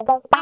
Bye.